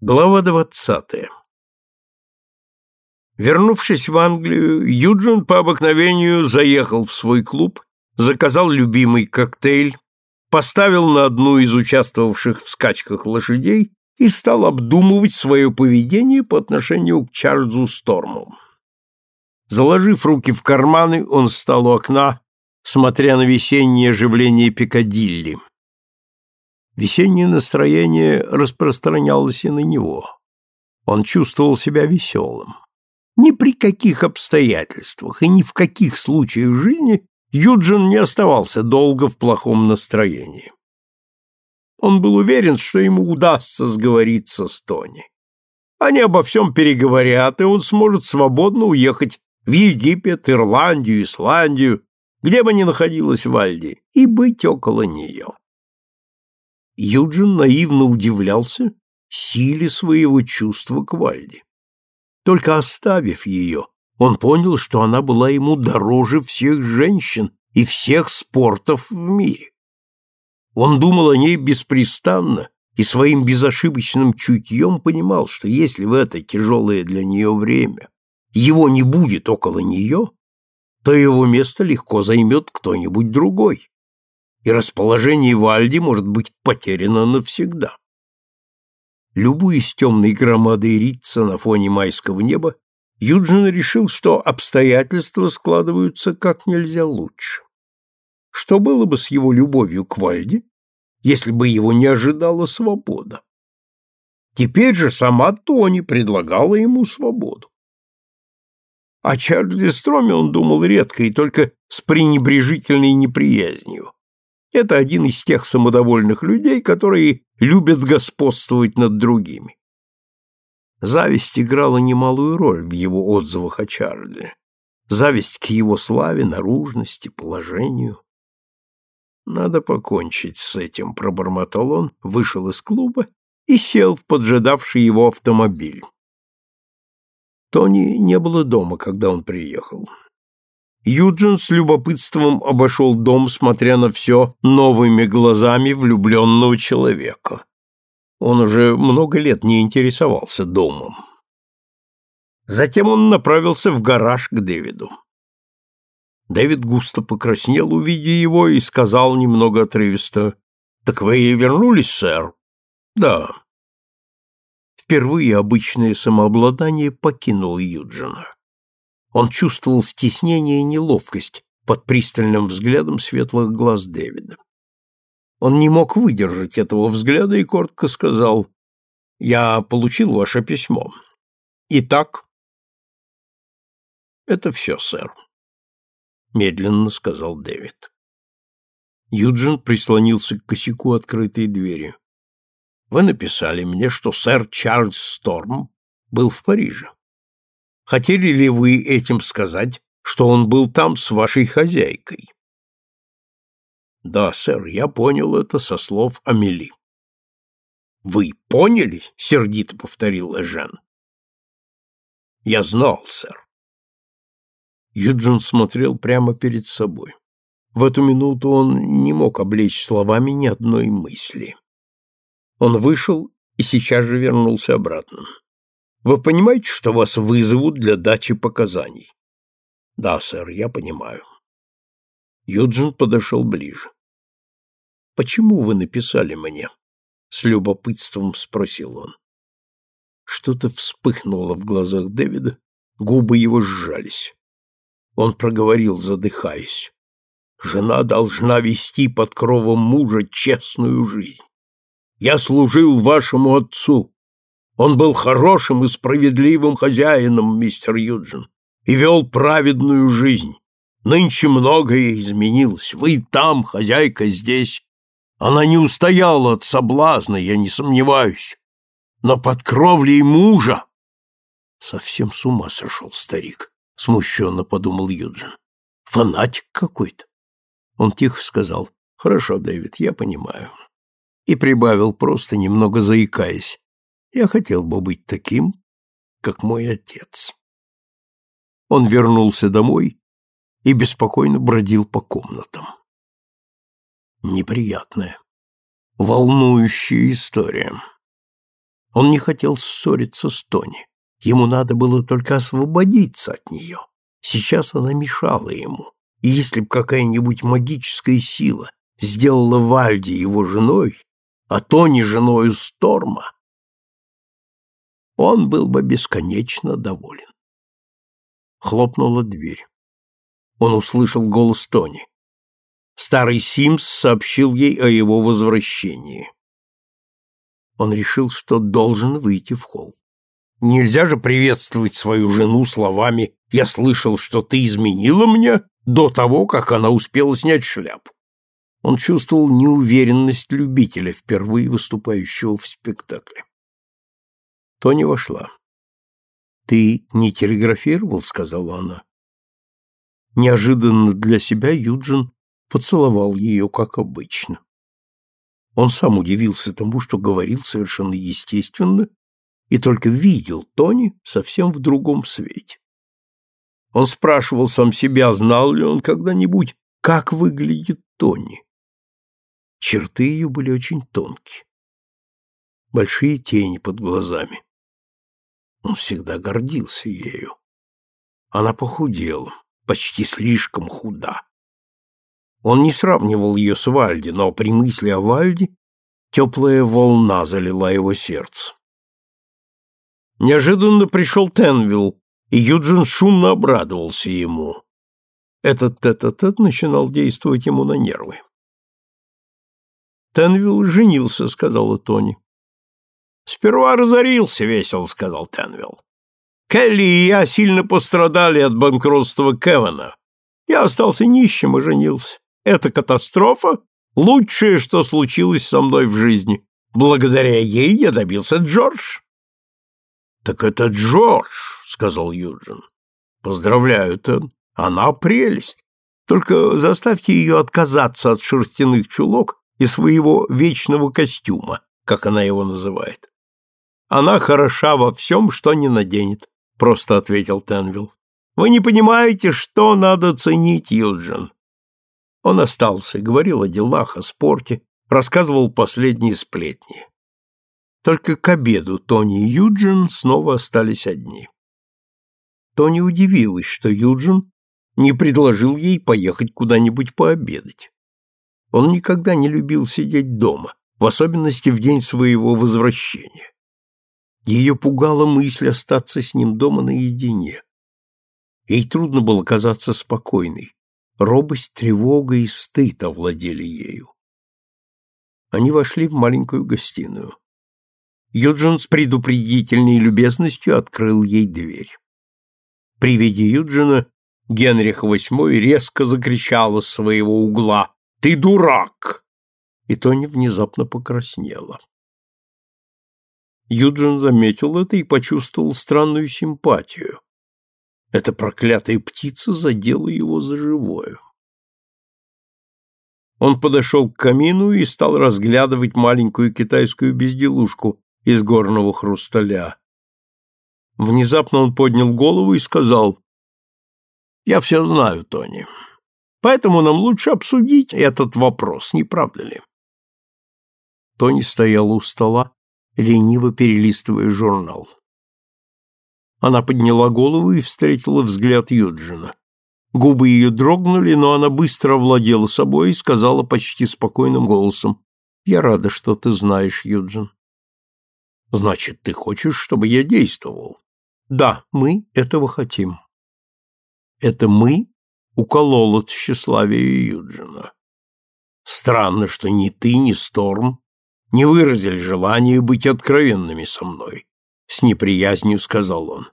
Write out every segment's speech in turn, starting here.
Глава двадцатая Вернувшись в Англию, Юджин по обыкновению заехал в свой клуб, заказал любимый коктейль, поставил на одну из участвовавших в скачках лошадей и стал обдумывать свое поведение по отношению к Чарльзу Сторму. Заложив руки в карманы, он стал у окна, смотря на весеннее оживление Пикадилли. Весеннее настроение распространялось и на него. Он чувствовал себя веселым. Ни при каких обстоятельствах и ни в каких случаях жизни Юджин не оставался долго в плохом настроении. Он был уверен, что ему удастся сговориться с Тони. Они обо всем переговорят, и он сможет свободно уехать в Египет, Ирландию, Исландию, где бы ни находилась Вальди, и быть около нее. Юджин наивно удивлялся силе своего чувства к Вальде. Только оставив ее, он понял, что она была ему дороже всех женщин и всех спортов в мире. Он думал о ней беспрестанно и своим безошибочным чутьем понимал, что если в это тяжелое для нее время его не будет около нее, то его место легко займет кто-нибудь другой и расположение Вальди может быть потеряно навсегда. Любуясь темной громадой Рица на фоне майского неба, Юджин решил, что обстоятельства складываются как нельзя лучше. Что было бы с его любовью к Вальде, если бы его не ожидала свобода? Теперь же сама Тони предлагала ему свободу. О Чарльзе Строме он думал редко и только с пренебрежительной неприязнью. Это один из тех самодовольных людей, которые любят господствовать над другими. Зависть играла немалую роль в его отзывах о Чарльзе. Зависть к его славе, наружности, положению. Надо покончить с этим, пробормотал он, вышел из клуба и сел в поджидавший его автомобиль. Тони не было дома, когда он приехал. Юджин с любопытством обошел дом, смотря на все новыми глазами влюбленного человека. Он уже много лет не интересовался домом. Затем он направился в гараж к Дэвиду. Дэвид густо покраснел, увидя его, и сказал немного отрывисто, «Так вы и вернулись, сэр?» «Да». Впервые обычное самообладание покинуло Юджина. Он чувствовал стеснение и неловкость под пристальным взглядом светлых глаз Дэвида. Он не мог выдержать этого взгляда и коротко сказал, «Я получил ваше письмо. Итак?» «Это все, сэр», — медленно сказал Дэвид. Юджин прислонился к косяку открытой двери. «Вы написали мне, что сэр Чарльз Сторм был в Париже. Хотели ли вы этим сказать, что он был там с вашей хозяйкой? Да, сэр, я понял это со слов Амели. Вы поняли? сердито повторил Эжен. Я знал, сэр. Юджин смотрел прямо перед собой. В эту минуту он не мог облечь словами ни одной мысли. Он вышел и сейчас же вернулся обратно. Вы понимаете, что вас вызовут для дачи показаний? Да, сэр, я понимаю. Юджин подошел ближе. Почему вы написали мне? С любопытством спросил он. Что-то вспыхнуло в глазах Дэвида, губы его сжались. Он проговорил, задыхаясь. Жена должна вести под кровом мужа честную жизнь. Я служил вашему отцу, он был хорошим и справедливым хозяином, мистер Юджин, и вел праведную жизнь. Нынче многое изменилось. Вы там, хозяйка здесь. Она не устояла от соблазна, я не сомневаюсь. Но под кровлей мужа... Совсем с ума сошел старик, смущенно подумал Юджин. Фанатик какой-то. Он тихо сказал, «Хорошо, Дэвид, я понимаю». И прибавил, просто немного заикаясь. Я хотел бы быть таким, как мой отец. Он вернулся домой и беспокойно бродил по комнатам. Неприятная, волнующая история. Он не хотел ссориться с Тони. Ему надо было только освободиться от нее. Сейчас она мешала ему. И если бы какая-нибудь магическая сила сделала Вальди его женой, а Тони женою Сторма, он был бы бесконечно доволен. Хлопнула дверь. Он услышал голос Тони. Старый Симс сообщил ей о его возвращении. Он решил, что должен выйти в холл. Нельзя же приветствовать свою жену словами «Я слышал, что ты изменила мне» до того, как она успела снять шляпу. Он чувствовал неуверенность любителя, впервые выступающего в спектакле. Тони вошла. «Ты не телеграфировал?» — сказала она. Неожиданно для себя Юджин поцеловал ее, как обычно. Он сам удивился тому, что говорил совершенно естественно и только видел Тони совсем в другом свете. Он спрашивал сам себя, знал ли он когда-нибудь, как выглядит Тони. Черты ее были очень тонкие. Большие тени под глазами. Он всегда гордился ею. Она похудела, почти слишком худа. Он не сравнивал ее с Вальди, но при мысли о Вальде теплая волна залила его сердце. Неожиданно пришел Тенвилл, и Юджин шумно обрадовался ему. Этот тет-а-тет -тет начинал действовать ему на нервы. «Тенвилл женился», — сказала Тони. «Сперва разорился весело», — сказал Тенвилл. «Келли и я сильно пострадали от банкротства Кевана. Я остался нищим и женился. Это катастрофа — лучшее, что случилось со мной в жизни. Благодаря ей я добился Джордж». «Так это Джордж», — сказал Юджин. «Поздравляю, Тен. Она прелесть. Только заставьте ее отказаться от шерстяных чулок и своего вечного костюма, как она его называет. Она хороша во всем, что не наденет, просто ответил Тенвилл. Вы не понимаете, что надо ценить, Юджин. Он остался, говорил о делах, о спорте, рассказывал последние сплетни. Только к обеду Тони и Юджин снова остались одни. Тони удивилась, что Юджин не предложил ей поехать куда-нибудь пообедать. Он никогда не любил сидеть дома, в особенности в день своего возвращения. Ее пугала мысль остаться с ним дома наедине. Ей трудно было казаться спокойной. Робость, тревога и стыд овладели ею. Они вошли в маленькую гостиную. Юджин с предупредительной любезностью открыл ей дверь. При виде Юджина Генрих VIII резко закричал из своего угла «Ты дурак!» И Тони внезапно покраснела. Юджин заметил это и почувствовал странную симпатию. Эта проклятая птица задела его за живое. Он подошел к камину и стал разглядывать маленькую китайскую безделушку из горного хрусталя. Внезапно он поднял голову и сказал, «Я все знаю, Тони. Поэтому нам лучше обсудить этот вопрос, не правда ли? Тони стояла у стола, лениво перелистывая журнал. Она подняла голову и встретила взгляд Юджина. Губы ее дрогнули, но она быстро овладела собой и сказала почти спокойным голосом, «Я рада, что ты знаешь, Юджин». «Значит, ты хочешь, чтобы я действовал?» «Да, мы этого хотим». «Это мы укололо тщеславие Юджина. Странно, что ни ты, ни Сторм не выразили желания быть откровенными со мной, с неприязнью сказал он.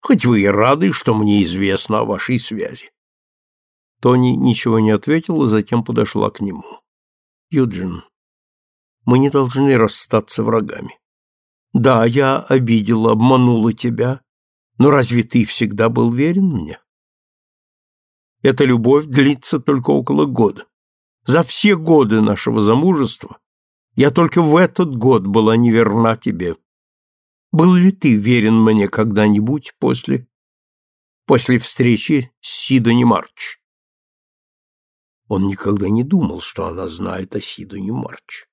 Хоть вы и рады, что мне известно о вашей связи. Тони ничего не ответила, затем подошла к нему. Юджин, мы не должны расстаться врагами. Да, я обидела, обманула тебя, но разве ты всегда был верен мне? Эта любовь длится только около года. За все годы нашего замужества я только в этот год была неверна тебе. Был ли ты верен мне когда-нибудь после... после встречи с Сидони Марч? Он никогда не думал, что она знает о Сидони Марч.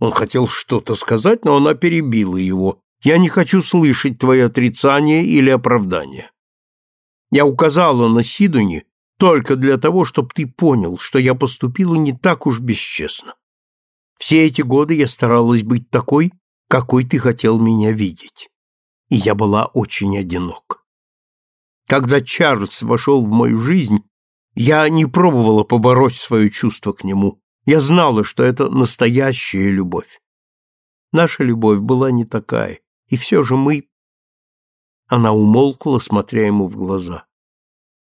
Он хотел что-то сказать, но она перебила его. «Я не хочу слышать твои отрицания или оправдания. Я указала на Сидони только для того, чтобы ты понял, что я поступила не так уж бесчестно. Все эти годы я старалась быть такой, какой ты хотел меня видеть. И я была очень одинока. Когда Чарльз вошел в мою жизнь, я не пробовала побороть свое чувство к нему. Я знала, что это настоящая любовь. Наша любовь была не такая, и все же мы... Она умолкла, смотря ему в глаза.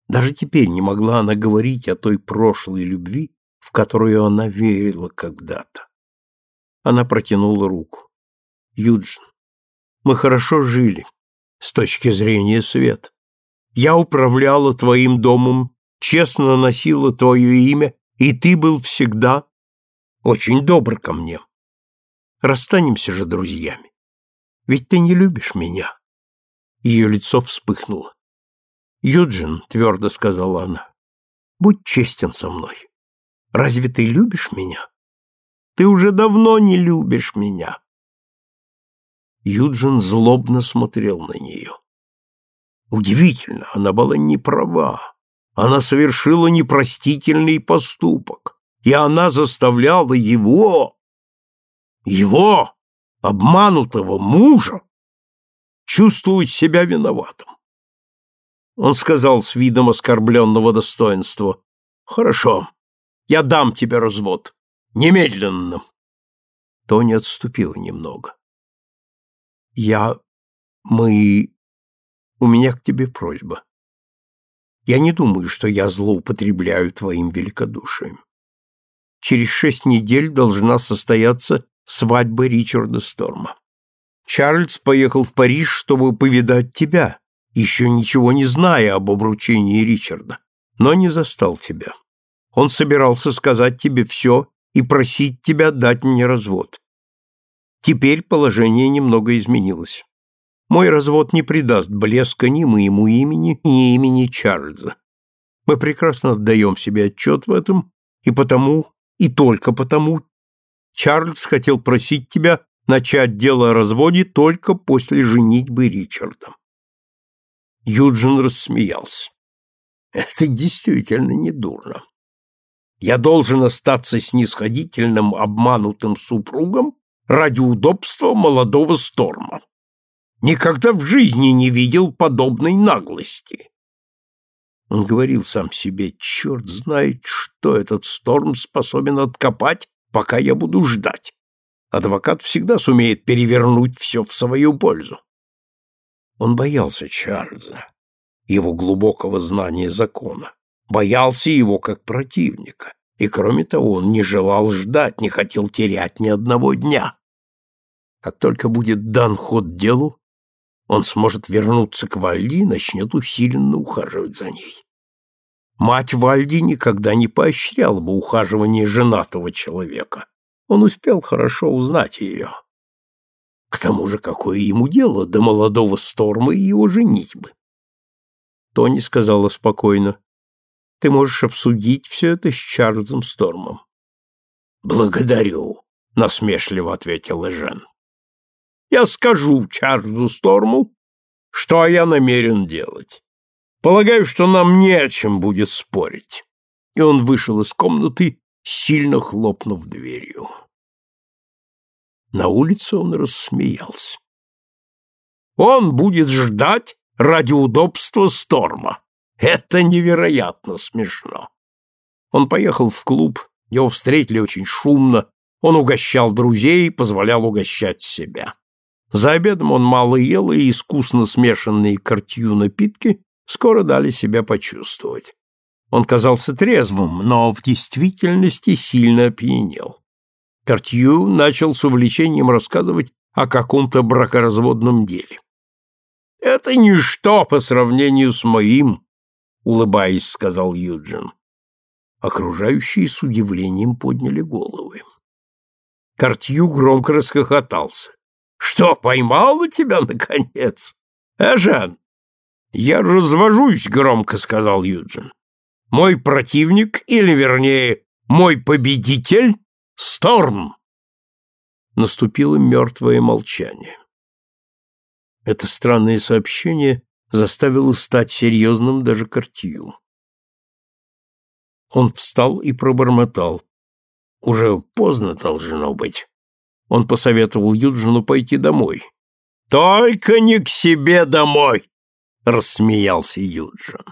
Даже теперь не могла она говорить о той прошлой любви, в которую она верила когда-то. Она протянула руку. Юджин, мы хорошо жили, с точки зрения света. Я управляла твоим домом, честно носила твое имя, и ты был всегда очень добр ко мне. Расстанемся же друзьями. Ведь ты не любишь меня. Ее лицо вспыхнуло. Юджин, твердо сказала она, будь честен со мной. Разве ты любишь меня? Ты уже давно не любишь меня. Юджин злобно смотрел на нее. Удивительно, она была не права. Она совершила непростительный поступок, и она заставляла его, его, обманутого мужа, чувствовать себя виноватым. Он сказал с видом оскорбленного достоинства, «Хорошо, я дам тебе развод. Немедленно!» Тони отступила немного. «Я... мы... у меня к тебе просьба. Я не думаю, что я злоупотребляю твоим великодушием. Через шесть недель должна состояться свадьба Ричарда Сторма. Чарльз поехал в Париж, чтобы повидать тебя, еще ничего не зная об обручении Ричарда, но не застал тебя. Он собирался сказать тебе все и просить тебя дать мне развод. Теперь положение немного изменилось. Мой развод не придаст блеска ни моему имени, ни имени Чарльза. Мы прекрасно отдаем себе отчет в этом, и потому, и только потому, Чарльз хотел просить тебя начать дело о разводе только после женитьбы Ричарда. Юджин рассмеялся. Это действительно недурно. Я должен остаться снисходительным обманутым супругом ради удобства молодого Сторма. Никогда в жизни не видел подобной наглости. Он говорил сам себе, черт знает, что этот Сторм способен откопать, пока я буду ждать. Адвокат всегда сумеет перевернуть все в свою пользу. Он боялся Чарльза, его глубокого знания закона, боялся его как противника, и, кроме того, он не желал ждать, не хотел терять ни одного дня. Как только будет дан ход делу, он сможет вернуться к Вальди и начнет усиленно ухаживать за ней. Мать Вальди никогда не поощряла бы ухаживание женатого человека. Он успел хорошо узнать ее. К тому же, какое ему дело до молодого Сторма и его женитьбы? Тони сказала спокойно. Ты можешь обсудить все это с Чарльзом Стормом. Благодарю, насмешливо ответил Эжен. Я скажу Чарльзу Сторму, что я намерен делать. Полагаю, что нам не о чем будет спорить. И он вышел из комнаты, сильно хлопнув дверью. На улице он рассмеялся. Он будет ждать ради удобства Сторма. Это невероятно смешно. Он поехал в клуб, его встретили очень шумно, он угощал друзей, позволял угощать себя. За обедом он мало ел, и искусно смешанные картью напитки скоро дали себя почувствовать. Он казался трезвым, но в действительности сильно опьянел. Картью начал с увлечением рассказывать о каком-то бракоразводном деле. «Это ничто по сравнению с моим», — улыбаясь, сказал Юджин. Окружающие с удивлением подняли головы. Картью громко расхохотался. «Что, поймала тебя, наконец? Эжен?» «Я развожусь», — громко сказал Юджин. «Мой противник, или, вернее, мой победитель Сторм. наступило мертвое молчание. Это странное сообщение заставило стать серьезным даже Картью. Он встал и пробормотал. «Уже поздно должно быть». Он посоветовал Юджину пойти домой. «Только не к себе домой!» — рассмеялся Юджин.